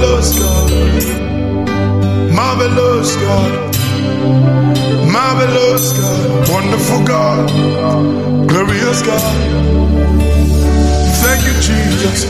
Marvelous God. Marvelous God. Marvelous God. Wonderful God. Glorious God. Thank you, Jesus.